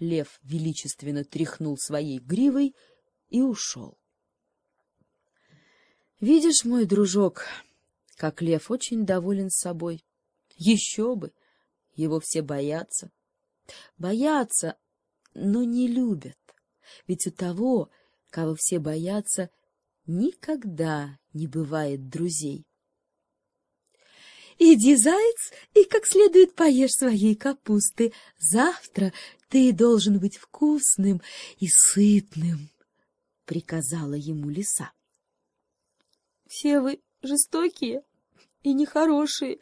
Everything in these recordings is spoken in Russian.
Лев величественно тряхнул своей гривой и ушел. Видишь, мой дружок, как лев очень доволен собой. Еще бы! Его все боятся. Боятся, но не любят. Ведь у того, кого все боятся, никогда не бывает друзей. Иди, заяц, и как следует поешь своей капусты. Завтра ты должен быть вкусным и сытным, — приказала ему лиса. — Все вы жестокие и нехорошие.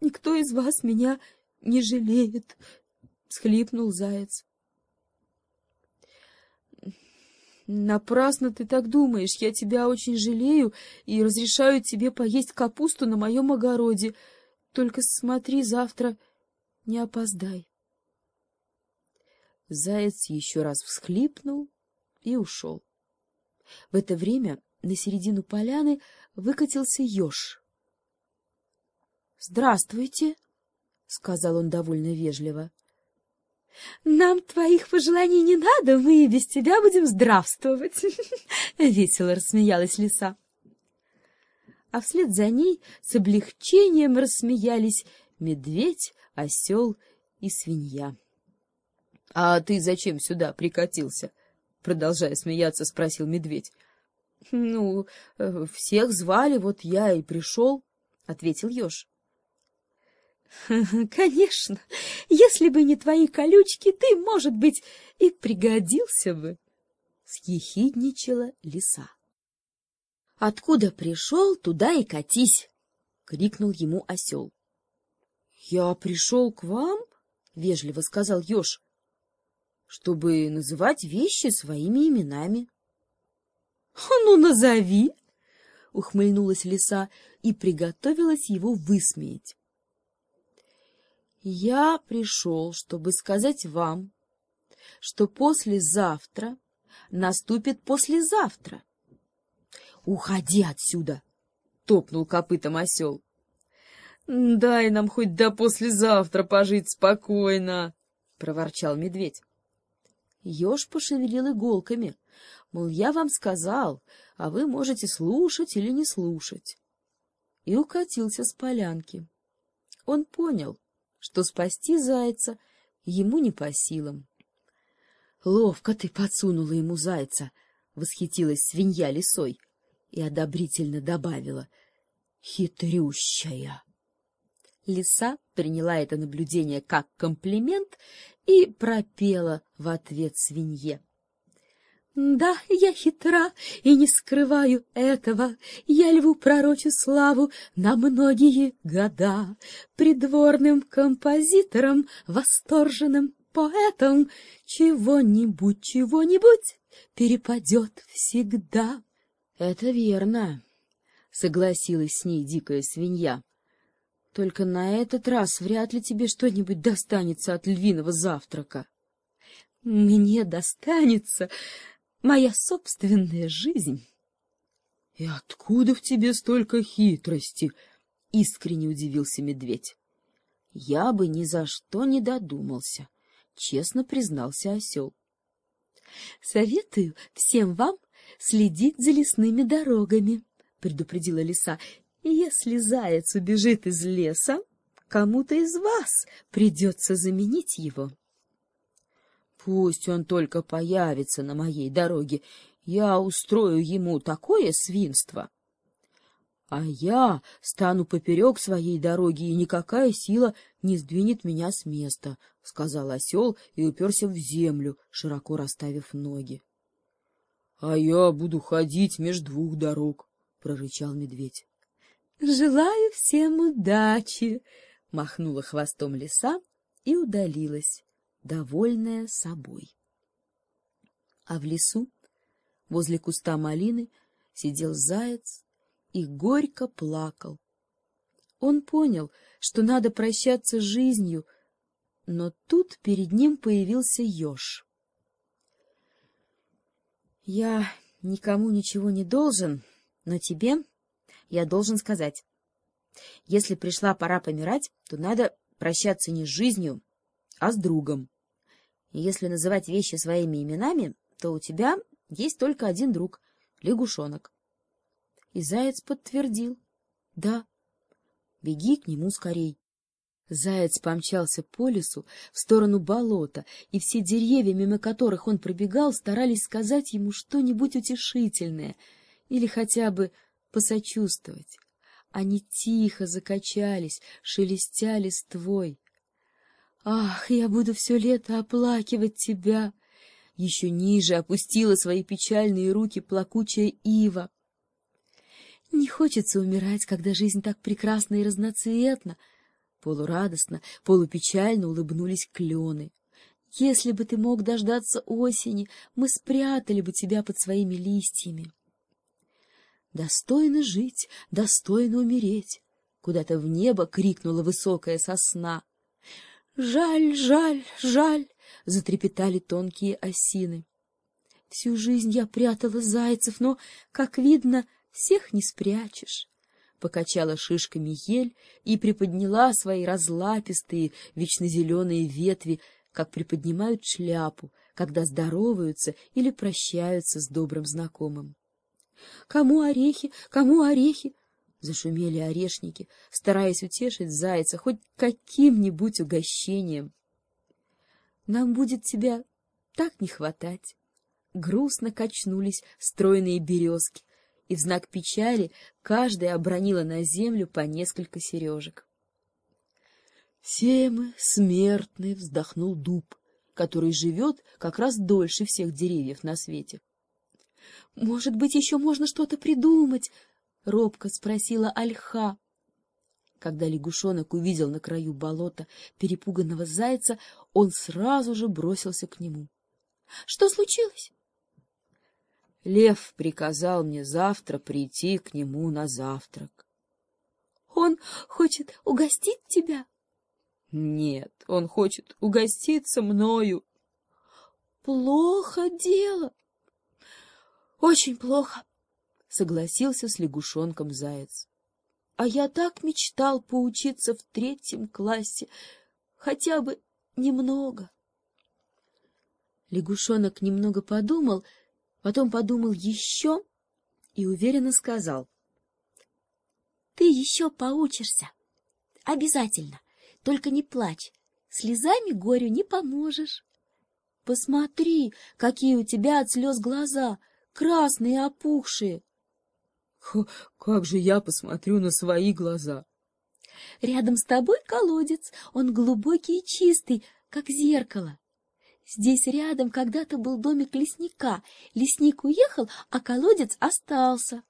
Никто из вас меня не жалеет, — схлипнул заяц. Напрасно ты так думаешь. Я тебя очень жалею и разрешаю тебе поесть капусту на моем огороде. Только смотри, завтра не опоздай. Заяц еще раз всхлипнул и ушел. В это время на середину поляны выкатился еж. — Здравствуйте, — сказал он довольно вежливо. — Нам твоих пожеланий не надо, мы и без тебя будем здравствовать, — весело рассмеялась лиса. А вслед за ней с облегчением рассмеялись медведь, осел и свинья. — А ты зачем сюда прикатился? — продолжая смеяться, спросил медведь. — Ну, э, всех звали, вот я и пришел, — ответил еж. — Конечно, если бы не твои колючки, ты, может быть, и пригодился бы, — съехидничала лиса. — Откуда пришел, туда и катись, — крикнул ему осел. — Я пришел к вам, — вежливо сказал еж, — чтобы называть вещи своими именами. — Ну, назови, — ухмыльнулась лиса и приготовилась его высмеять. Я пришел, чтобы сказать вам, что послезавтра наступит послезавтра. — Уходи отсюда! — топнул копытом осел. — Дай нам хоть до послезавтра пожить спокойно! — проворчал медведь. Еж пошевелил иголками, мол, я вам сказал, а вы можете слушать или не слушать. И укатился с полянки. Он понял, что спасти зайца ему не по силам. — Ловко ты подсунула ему зайца! — восхитилась свинья лисой и одобрительно добавила. — Хитрющая! Лиса приняла это наблюдение как комплимент и пропела в ответ свинье. Да, я хитра и не скрываю этого. Я льву пророчу славу на многие года. Придворным композитором, восторженным поэтом чего-нибудь, чего-нибудь перепадет всегда. — Это верно, — согласилась с ней дикая свинья. — Только на этот раз вряд ли тебе что-нибудь достанется от львиного завтрака. — Мне достанется моя собственная жизнь. — И откуда в тебе столько хитрости? — искренне удивился медведь. — Я бы ни за что не додумался, — честно признался осел. — Советую всем вам следить за лесными дорогами, — предупредила лиса. — Если заяц убежит из леса, кому-то из вас придется заменить его. — Пусть он только появится на моей дороге, я устрою ему такое свинство. А я стану поперек своей дороги, и никакая сила не сдвинет меня с места, — сказал осел и уперся в землю, широко расставив ноги. — А я буду ходить между двух дорог, — прорычал медведь. — Желаю всем удачи! — махнула хвостом лиса и удалилась довольная собой. А в лесу, возле куста малины, сидел заяц и горько плакал. Он понял, что надо прощаться с жизнью, но тут перед ним появился еж. — Я никому ничего не должен, но тебе я должен сказать. Если пришла пора помирать, то надо прощаться не с жизнью, а с другом. И если называть вещи своими именами, то у тебя есть только один друг — лягушонок. И заяц подтвердил. — Да. Беги к нему скорей. Заяц помчался по лесу в сторону болота, и все деревья, мимо которых он пробегал, старались сказать ему что-нибудь утешительное или хотя бы посочувствовать. Они тихо закачались, шелестя листвой. «Ах, я буду все лето оплакивать тебя!» Еще ниже опустила свои печальные руки плакучая ива. «Не хочется умирать, когда жизнь так прекрасна и разноцветна», Полурадостно, полупечально улыбнулись клены. Если бы ты мог дождаться осени, мы спрятали бы тебя под своими листьями. Достойно жить, достойно умереть, куда-то в небо крикнула высокая сосна. Жаль, жаль, жаль, затрепетали тонкие осины. Всю жизнь я прятала зайцев, но, как видно, всех не спрячешь покачала шишками ель и приподняла свои разлапистые, вечно зеленые ветви, как приподнимают шляпу, когда здороваются или прощаются с добрым знакомым. — Кому орехи, кому орехи? — зашумели орешники, стараясь утешить зайца хоть каким-нибудь угощением. — Нам будет тебя так не хватать. Грустно качнулись стройные березки, и в знак печали каждая обронила на землю по несколько сережек. «Все мы смертны», — вздохнул дуб, который живет как раз дольше всех деревьев на свете. «Может быть, еще можно что-то придумать?» — робко спросила Альха. Когда лягушонок увидел на краю болота перепуганного зайца, он сразу же бросился к нему. — Что случилось? Лев приказал мне завтра прийти к нему на завтрак. — Он хочет угостить тебя? — Нет, он хочет угоститься мною. — Плохо дело. — Очень плохо, — согласился с лягушонком заяц. — А я так мечтал поучиться в третьем классе, хотя бы немного. Лягушонок немного подумал — Потом подумал еще и уверенно сказал. — Ты еще поучишься. Обязательно. Только не плачь. Слезами горю не поможешь. Посмотри, какие у тебя от слез глаза, красные опухшие. — Как же я посмотрю на свои глаза? — Рядом с тобой колодец, он глубокий и чистый, как зеркало. Здесь рядом когда-то был домик лесника. Лесник уехал, а колодец остался.